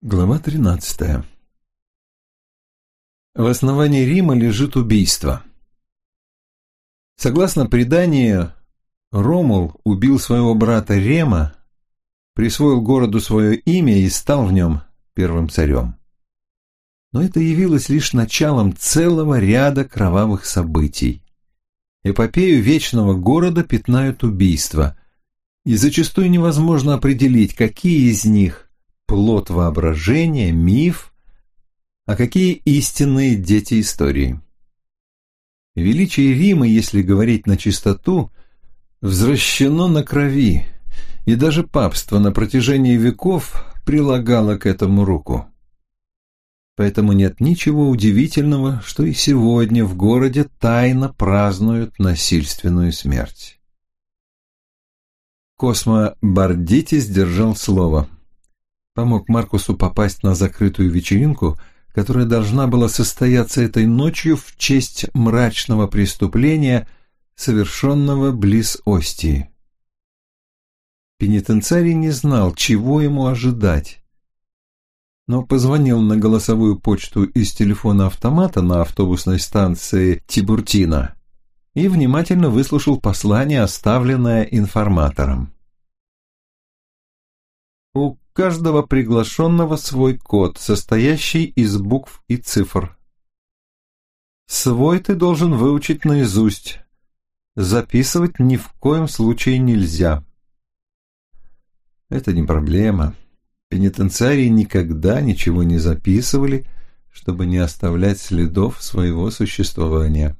Глава 13. В основании Рима лежит убийство. Согласно преданию, Ромул убил своего брата Рема, присвоил городу свое имя и стал в нем первым царем. Но это явилось лишь началом целого ряда кровавых событий. Эпопею вечного города пятнают убийства, и зачастую невозможно определить, какие из них плод воображения, миф, а какие истинные дети истории. Величие Рима, если говорить на чистоту, взращено на крови, и даже папство на протяжении веков прилагало к этому руку. Поэтому нет ничего удивительного, что и сегодня в городе тайно празднуют насильственную смерть. Космо Бардити сдержал слово – помог Маркусу попасть на закрытую вечеринку, которая должна была состояться этой ночью в честь мрачного преступления, совершенного близ Остии. Пенитенциарий не знал, чего ему ожидать, но позвонил на голосовую почту из телефона автомата на автобусной станции Тибуртина и внимательно выслушал послание, оставленное информатором. Каждого приглашенного свой код, состоящий из букв и цифр. Свой ты должен выучить наизусть. Записывать ни в коем случае нельзя. Это не проблема. Пенитенциарии никогда ничего не записывали, чтобы не оставлять следов своего существования.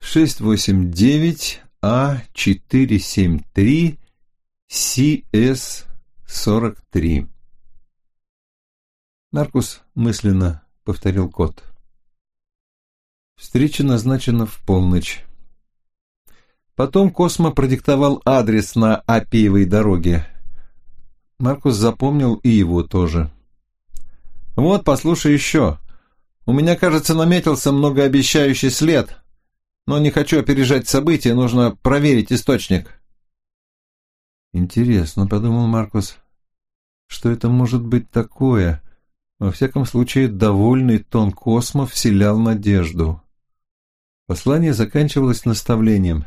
689 А473 CS-43. Маркус мысленно повторил код. Встреча назначена в полночь. Потом Космо продиктовал адрес на Апиевой дороге. Маркус запомнил и его тоже. «Вот, послушай еще. У меня, кажется, наметился многообещающий след, но не хочу опережать события, нужно проверить источник». Интересно, подумал Маркус, что это может быть такое? Во всяком случае, довольный тон Космо вселял надежду. Послание заканчивалось наставлением.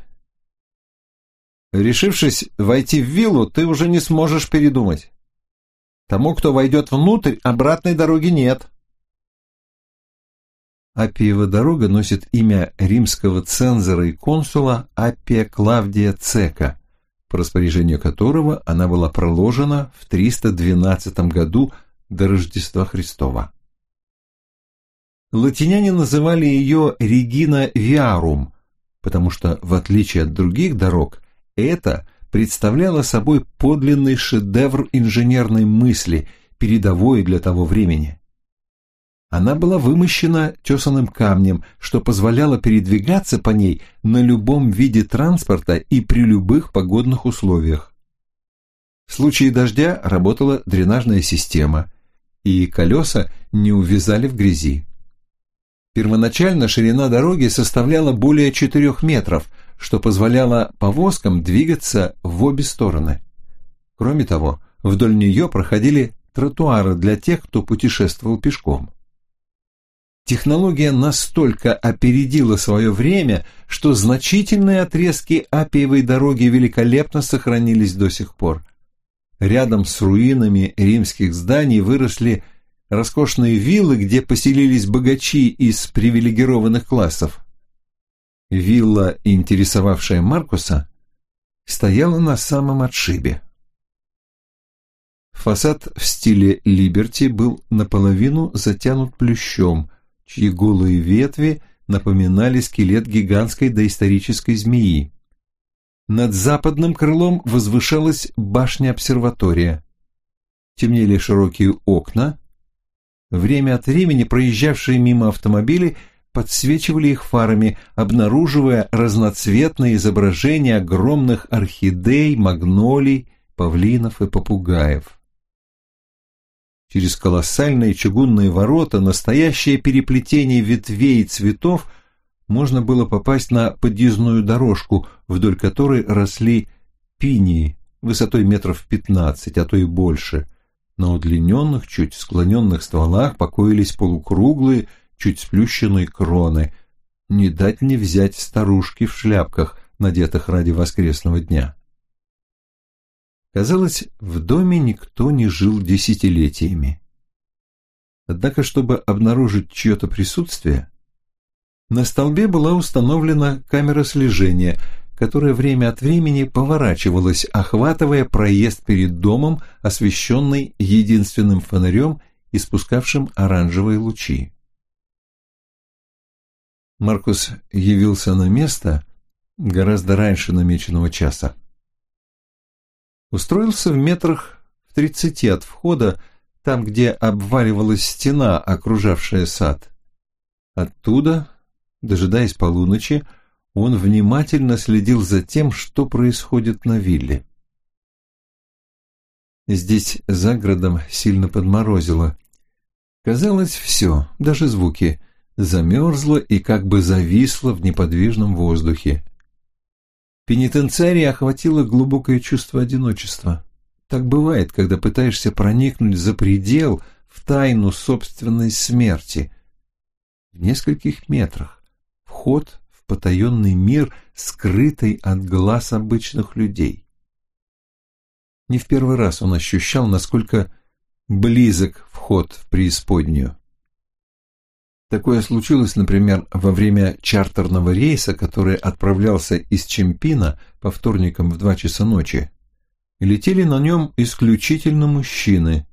Решившись войти в виллу, ты уже не сможешь передумать. Тому, кто войдет внутрь, обратной дороги нет. Апиева дорога носит имя римского цензора и консула Апия Клавдия Цека – по распоряжению которого она была проложена в 312 году до Рождества Христова. Латиняне называли ее Регина Виарум, потому что, в отличие от других дорог, это представляло собой подлинный шедевр инженерной мысли, передовой для того времени. Она была вымощена тесаным камнем, что позволяло передвигаться по ней на любом виде транспорта и при любых погодных условиях. В случае дождя работала дренажная система, и колеса не увязали в грязи. Первоначально ширина дороги составляла более 4 метров, что позволяло повозкам двигаться в обе стороны. Кроме того, вдоль нее проходили тротуары для тех, кто путешествовал пешком. Технология настолько опередила свое время, что значительные отрезки Апиевой дороги великолепно сохранились до сих пор. Рядом с руинами римских зданий выросли роскошные виллы, где поселились богачи из привилегированных классов. Вилла, интересовавшая Маркуса, стояла на самом отшибе. Фасад в стиле Либерти был наполовину затянут плющом – чьи голые ветви напоминали скелет гигантской доисторической змеи. Над западным крылом возвышалась башня-обсерватория. Темнели широкие окна. Время от времени проезжавшие мимо автомобили подсвечивали их фарами, обнаруживая разноцветные изображения огромных орхидей, магнолий, павлинов и попугаев. Через колоссальные чугунные ворота, настоящее переплетение ветвей и цветов, можно было попасть на подъездную дорожку, вдоль которой росли пинии высотой метров пятнадцать, а то и больше, На удлиненных, чуть склоненных стволах покоились полукруглые, чуть сплющенные кроны. Не дать не взять старушки в шляпках, надетых ради воскресного дня. Казалось, в доме никто не жил десятилетиями. Однако, чтобы обнаружить чье-то присутствие, на столбе была установлена камера слежения, которая время от времени поворачивалась, охватывая проезд перед домом, освещенный единственным фонарем, испускавшим оранжевые лучи. Маркус явился на место гораздо раньше намеченного часа. Устроился в метрах в тридцати от входа, там, где обваливалась стена, окружавшая сад. Оттуда, дожидаясь полуночи, он внимательно следил за тем, что происходит на вилле. Здесь за городом сильно подморозило. Казалось, все, даже звуки, замерзло и как бы зависло в неподвижном воздухе. Пенитенциария охватило глубокое чувство одиночества. Так бывает, когда пытаешься проникнуть за предел в тайну собственной смерти. В нескольких метрах вход в потаенный мир, скрытый от глаз обычных людей. Не в первый раз он ощущал, насколько близок вход в преисподнюю. Такое случилось, например, во время чартерного рейса, который отправлялся из Чемпина по вторникам в два часа ночи. Летели на нем исключительно мужчины.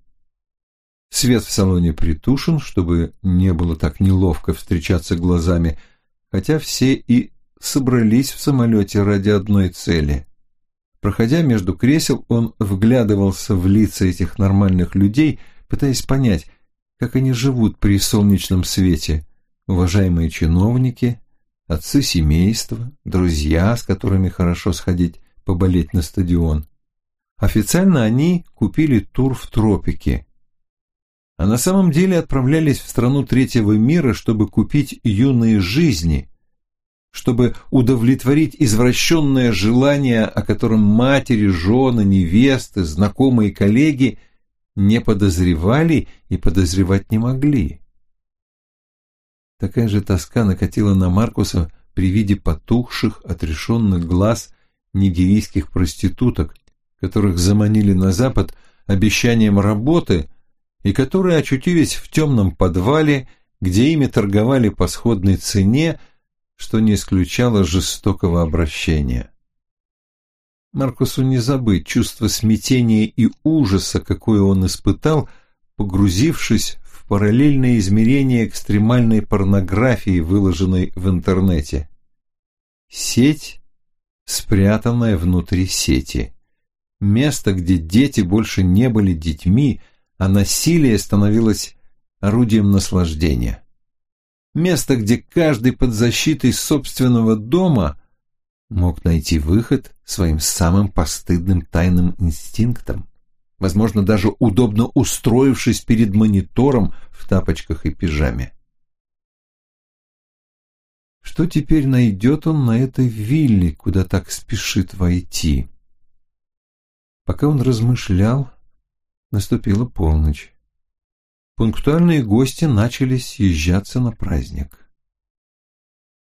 Свет в салоне притушен, чтобы не было так неловко встречаться глазами, хотя все и собрались в самолете ради одной цели. Проходя между кресел, он вглядывался в лица этих нормальных людей, пытаясь понять, как они живут при солнечном свете, уважаемые чиновники, отцы семейства, друзья, с которыми хорошо сходить поболеть на стадион. Официально они купили тур в тропики, а на самом деле отправлялись в страну третьего мира, чтобы купить юные жизни, чтобы удовлетворить извращенное желание, о котором матери, жены, невесты, знакомые коллеги – не подозревали и подозревать не могли. Такая же тоска накатила на Маркуса при виде потухших, отрешенных глаз нигерийских проституток, которых заманили на запад обещанием работы и которые очутились в темном подвале, где ими торговали по сходной цене, что не исключало жестокого обращения. Маркусу не забыть чувство смятения и ужаса, какое он испытал, погрузившись в параллельное измерение экстремальной порнографии, выложенной в интернете. Сеть, спрятанная внутри сети. Место, где дети больше не были детьми, а насилие становилось орудием наслаждения. Место, где каждый под защитой собственного дома мог найти выход своим самым постыдным тайным инстинктом, возможно, даже удобно устроившись перед монитором в тапочках и пижаме. Что теперь найдет он на этой вилле, куда так спешит войти? Пока он размышлял, наступила полночь. Пунктуальные гости начали съезжаться на праздник.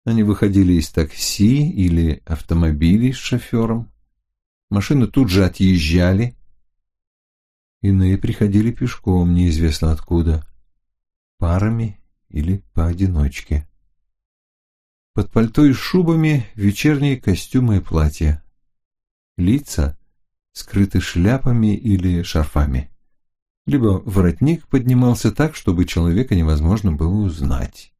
Они выходили из такси или автомобилей с шофером. Машины тут же отъезжали. Иные приходили пешком, неизвестно откуда, парами или поодиночке. Под пальто и шубами вечерние костюмы и платья. Лица скрыты шляпами или шарфами. Либо воротник поднимался так, чтобы человека невозможно было узнать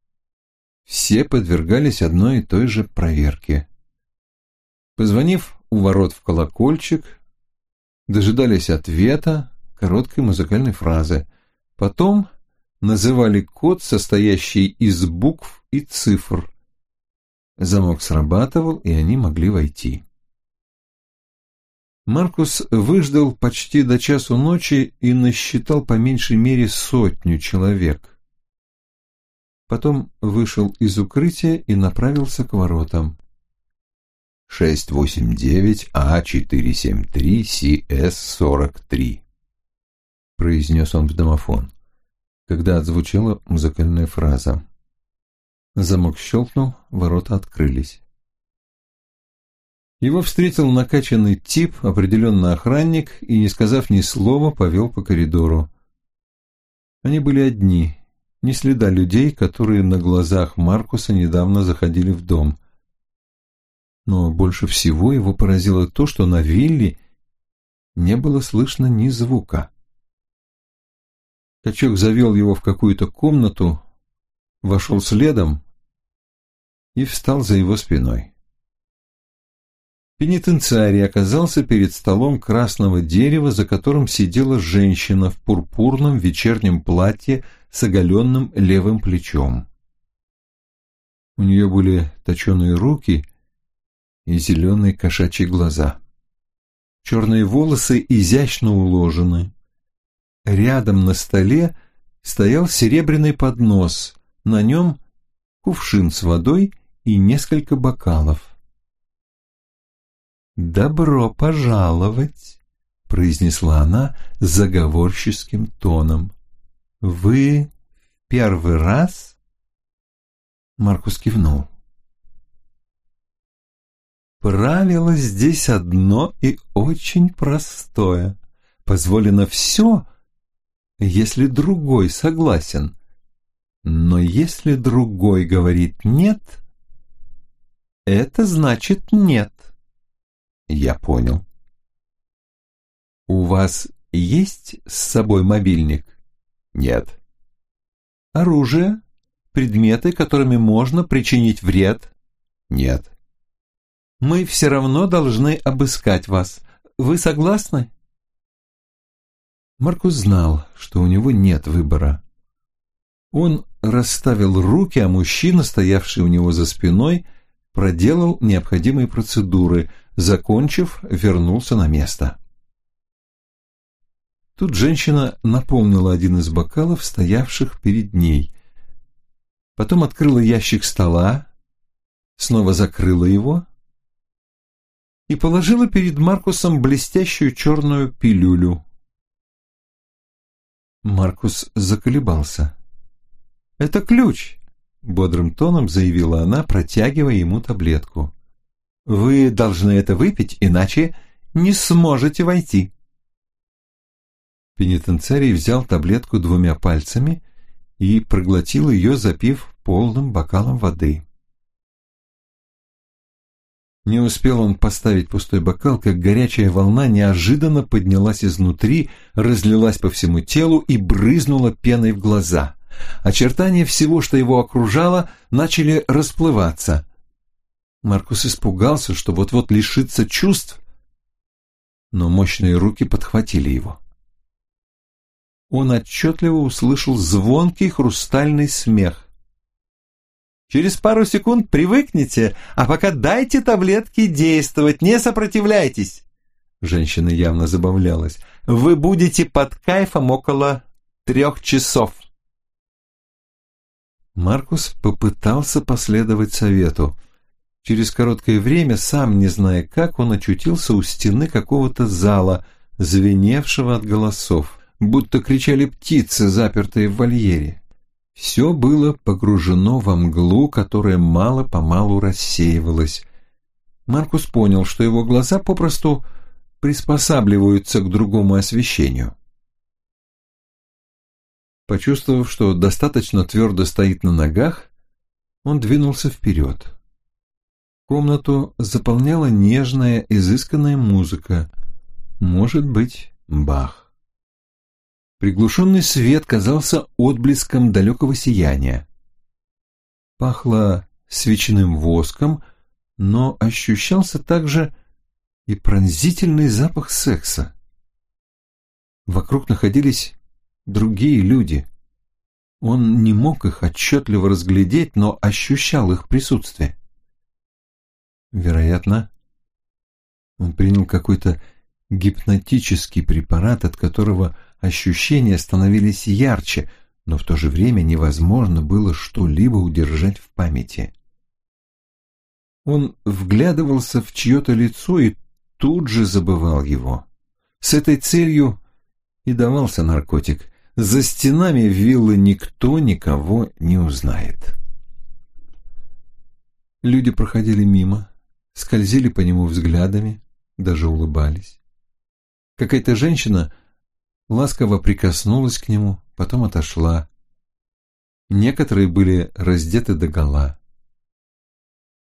все подвергались одной и той же проверке. Позвонив у ворот в колокольчик, дожидались ответа, короткой музыкальной фразы. Потом называли код, состоящий из букв и цифр. Замок срабатывал, и они могли войти. Маркус выждал почти до часу ночи и насчитал по меньшей мере сотню человек. Потом вышел из укрытия и направился к воротам. 689А473CS43 а произнес он в домофон, когда отзвучала музыкальная фраза. Замок щелкнул, ворота открылись. Его встретил накачанный тип, определенно охранник, и, не сказав ни слова, повел по коридору. Они были одни, ни следа людей, которые на глазах Маркуса недавно заходили в дом. Но больше всего его поразило то, что на вилле не было слышно ни звука. Качок завел его в какую-то комнату, вошел следом и встал за его спиной. Пенитенциарий оказался перед столом красного дерева, за которым сидела женщина в пурпурном вечернем платье с оголенным левым плечом. У нее были точеные руки и зеленые кошачьи глаза. Черные волосы изящно уложены. Рядом на столе стоял серебряный поднос, на нем кувшин с водой и несколько бокалов. «Добро пожаловать!» — произнесла она заговорческим тоном. «Вы первый раз?» Маркус кивнул. «Правило здесь одно и очень простое. Позволено все, если другой согласен. Но если другой говорит «нет», это значит «нет». Я понял. У вас есть с собой мобильник? Нет. Оружие? Предметы, которыми можно причинить вред? Нет. Мы все равно должны обыскать вас. Вы согласны? Маркус знал, что у него нет выбора. Он расставил руки, а мужчина, стоявший у него за спиной, проделал необходимые процедуры – закончив, вернулся на место. Тут женщина наполнила один из бокалов, стоявших перед ней. Потом открыла ящик стола, снова закрыла его и положила перед Маркусом блестящую черную пилюлю. Маркус заколебался. «Это ключ», — бодрым тоном заявила она, протягивая ему таблетку. Вы должны это выпить, иначе не сможете войти. Пенитенциарий взял таблетку двумя пальцами и проглотил ее, запив полным бокалом воды. Не успел он поставить пустой бокал, как горячая волна неожиданно поднялась изнутри, разлилась по всему телу и брызнула пеной в глаза. Очертания всего, что его окружало, начали расплываться. Маркус испугался, что вот-вот лишится чувств, но мощные руки подхватили его. Он отчетливо услышал звонкий хрустальный смех. «Через пару секунд привыкнете, а пока дайте таблетки действовать, не сопротивляйтесь!» Женщина явно забавлялась. «Вы будете под кайфом около трех часов!» Маркус попытался последовать совету. Через короткое время, сам не зная как, он очутился у стены какого-то зала, звеневшего от голосов, будто кричали птицы, запертые в вольере. Все было погружено во мглу, которая мало-помалу рассеивалась. Маркус понял, что его глаза попросту приспосабливаются к другому освещению. Почувствовав, что достаточно твердо стоит на ногах, он двинулся вперед. Комнату заполняла нежная, изысканная музыка. Может быть, Бах. Приглушенный свет казался отблеском далекого сияния. Пахло свечным воском, но ощущался также и пронзительный запах секса. Вокруг находились другие люди. Он не мог их отчетливо разглядеть, но ощущал их присутствие. Вероятно, он принял какой-то гипнотический препарат, от которого ощущения становились ярче, но в то же время невозможно было что-либо удержать в памяти. Он вглядывался в чье-то лицо и тут же забывал его. С этой целью и давался наркотик. За стенами виллы никто никого не узнает. Люди проходили мимо, скользили по нему взглядами, даже улыбались. Какая-то женщина ласково прикоснулась к нему, потом отошла. Некоторые были раздеты догола.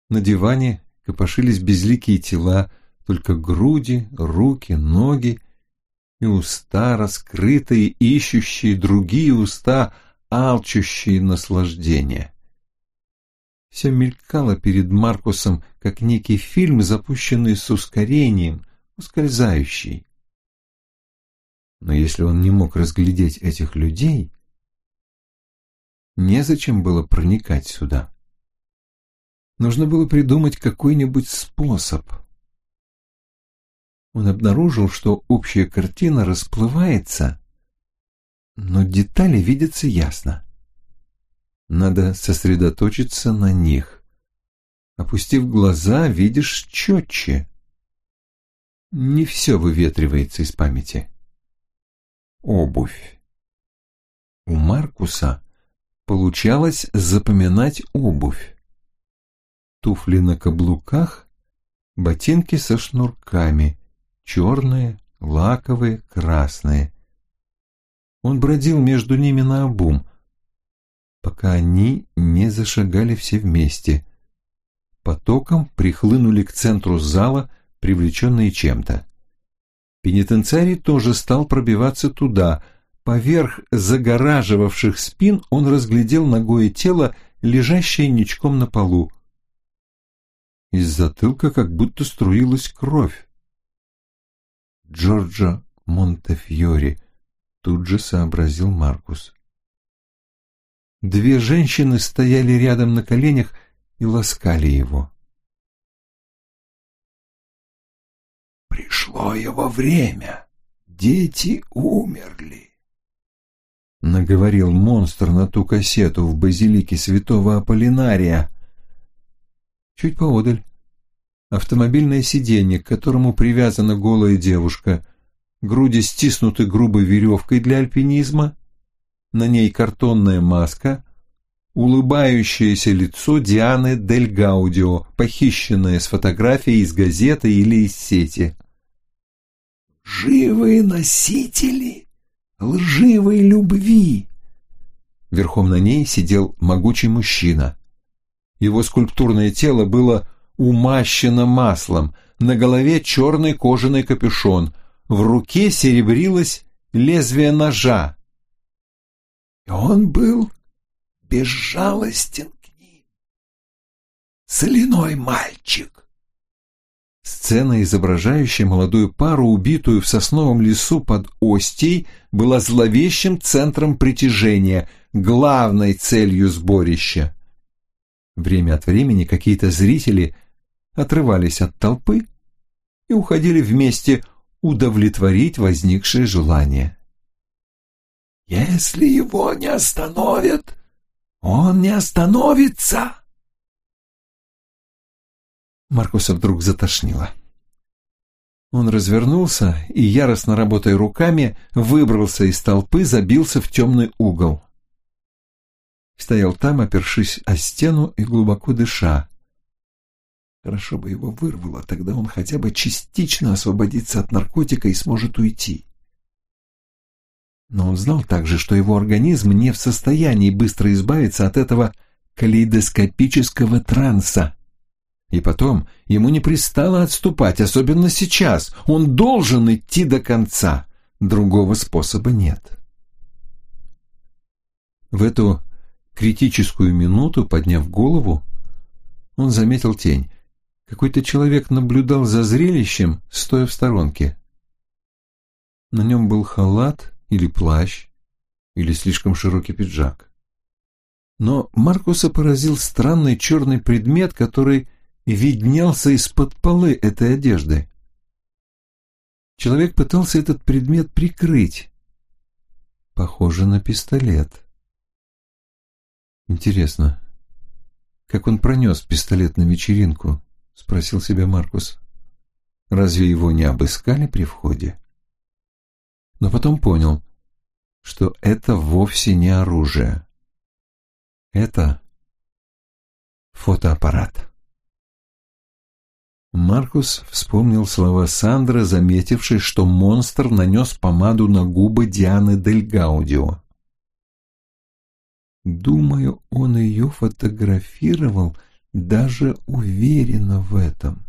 На диване копошились безликие тела, только груди, руки, ноги и уста, раскрытые, ищущие другие уста, алчущие наслаждения. Все мелькало перед Маркусом, как некий фильм, запущенный с ускорением, ускользающий. Но если он не мог разглядеть этих людей, незачем было проникать сюда. Нужно было придумать какой-нибудь способ — он обнаружил, что общая картина расплывается, но детали видятся ясно. Надо сосредоточиться на них. Опустив глаза, видишь четче. Не все выветривается из памяти. Обувь. У Маркуса получалось запоминать обувь. Туфли на каблуках, ботинки со шнурками, черные, лаковые, красные. Он бродил между ними наобум, пока они не зашагали все вместе. Потоком прихлынули к центру зала, привлеченные чем-то. Пенитенциарий тоже стал пробиваться туда. Поверх загораживавших спин он разглядел ногое тело, лежащее ничком на полу. Из затылка как будто струилась кровь. Джорджо Монтефьори, тут же сообразил Маркус. Две женщины стояли рядом на коленях и ласкали его. «Пришло его время. Дети умерли», — наговорил монстр на ту кассету в базилике святого Аполлинария. Чуть поодаль. Автомобильное сиденье, к которому привязана голая девушка, груди стиснуты грубой веревкой для альпинизма, на ней картонная маска, улыбающееся лицо Дианы Дель Гаудио, похищенное с фотографией из газеты или из сети. «Живые носители лживой любви!» Верхом на ней сидел могучий мужчина. Его скульптурное тело было умащена маслом, на голове черный кожаный капюшон, в руке серебрилось лезвие ножа. И он был безжалостен к ним. Соляной мальчик. Сцена, изображающая молодую пару, убитую в сосновом лесу под Остей, была зловещим центром притяжения, главной целью сборища. Время от времени какие-то зрители отрывались от толпы и уходили вместе удовлетворить возникшее желание. «Если его не остановят, он не остановится!» Маркуса вдруг затошнило. Он развернулся и, яростно работая руками, выбрался из толпы, забился в темный угол. Стоял там, опершись о стену и глубоко дыша. Хорошо бы его вырвало, тогда он хотя бы частично освободится от наркотика и сможет уйти. Но он знал также, что его организм не в состоянии быстро избавиться от этого калейдоскопического транса. И потом, ему не пристало отступать, особенно сейчас. Он должен идти до конца. Другого способа нет. В эту критическую минуту, подняв голову, он заметил тень. Какой-то человек наблюдал за зрелищем, стоя в сторонке. На нем был халат или плащ, или слишком широкий пиджак. Но Маркуса поразил странный черный предмет, который виднелся из-под полы этой одежды. Человек пытался этот предмет прикрыть. Похоже на пистолет. Интересно, как он пронес пистолет на вечеринку? — спросил себя Маркус. «Разве его не обыскали при входе?» Но потом понял, что это вовсе не оружие. Это фотоаппарат. Маркус вспомнил слова Сандры, заметившей, что монстр нанес помаду на губы Дианы Дель Гаудио. Думаю, он ее фотографировал, даже уверенно в этом.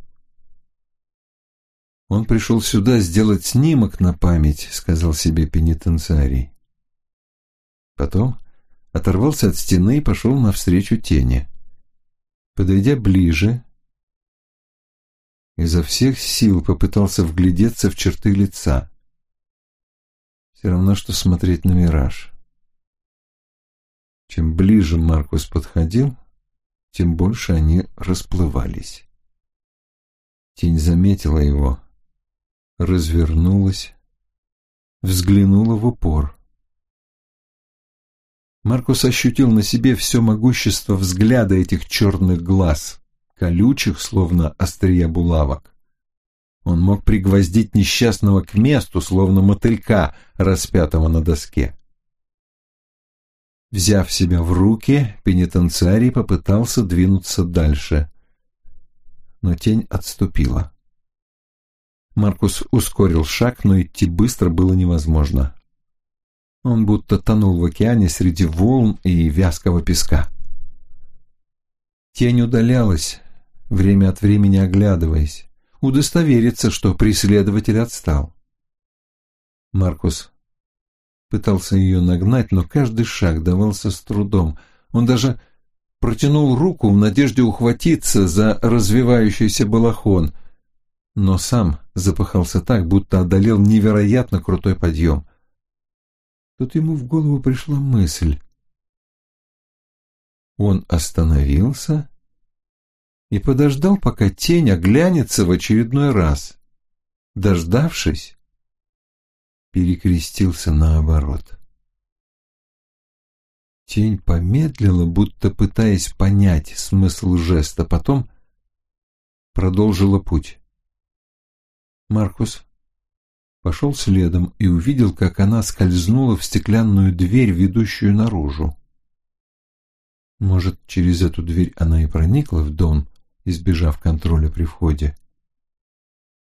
«Он пришел сюда сделать снимок на память», — сказал себе пенитенциарий. Потом оторвался от стены и пошел навстречу тени. Подойдя ближе, изо всех сил попытался вглядеться в черты лица. Все равно, что смотреть на мираж. Чем ближе Маркус подходил, тем больше они расплывались. Тень заметила его, развернулась, взглянула в упор. Маркус ощутил на себе все могущество взгляда этих черных глаз, колючих, словно острия булавок. Он мог пригвоздить несчастного к месту, словно мотылька, распятого на доске. Взяв себя в руки, пенитенциарий попытался двинуться дальше, но тень отступила. Маркус ускорил шаг, но идти быстро было невозможно. Он будто тонул в океане среди волн и вязкого песка. Тень удалялась, время от времени оглядываясь, удостовериться, что преследователь отстал. Маркус пытался ее нагнать, но каждый шаг давался с трудом. Он даже протянул руку в надежде ухватиться за развивающийся балахон, но сам запыхался так, будто одолел невероятно крутой подъем. Тут ему в голову пришла мысль. Он остановился и подождал, пока тень оглянется в очередной раз. Дождавшись, перекрестился наоборот. Тень помедлила, будто пытаясь понять смысл жеста, потом продолжила путь. Маркус пошел следом и увидел, как она скользнула в стеклянную дверь, ведущую наружу. Может, через эту дверь она и проникла в дом, избежав контроля при входе.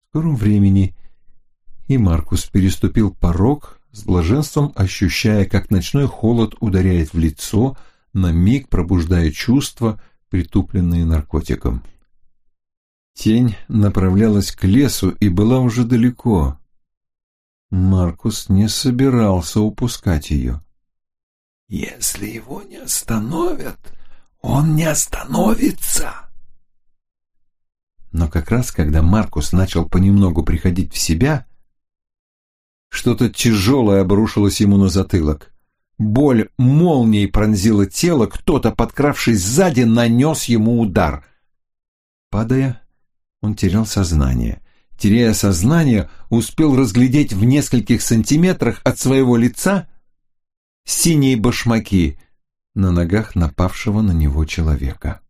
В скором времени и Маркус переступил порог, с блаженством ощущая, как ночной холод ударяет в лицо, на миг пробуждая чувства, притупленные наркотиком. Тень направлялась к лесу и была уже далеко. Маркус не собирался упускать ее. «Если его не остановят, он не остановится!» Но как раз когда Маркус начал понемногу приходить в себя, что-то тяжелое обрушилось ему на затылок. Боль молнией пронзила тело, кто-то, подкравшись сзади, нанес ему удар. Падая, он терял сознание. Теряя сознание, успел разглядеть в нескольких сантиметрах от своего лица синие башмаки на ногах напавшего на него человека.